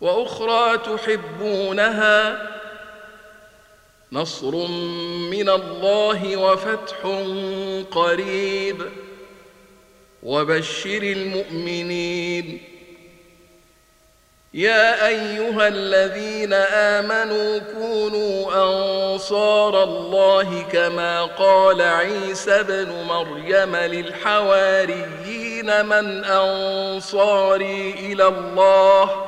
وأخرى تحبونها نصر من الله وفتح قريب وبشر المؤمنين. يا أيها الذين آمنوا كونوا أنصار الله كما قال عيسى ابن مريم للحواريين من أنصاري إلى الله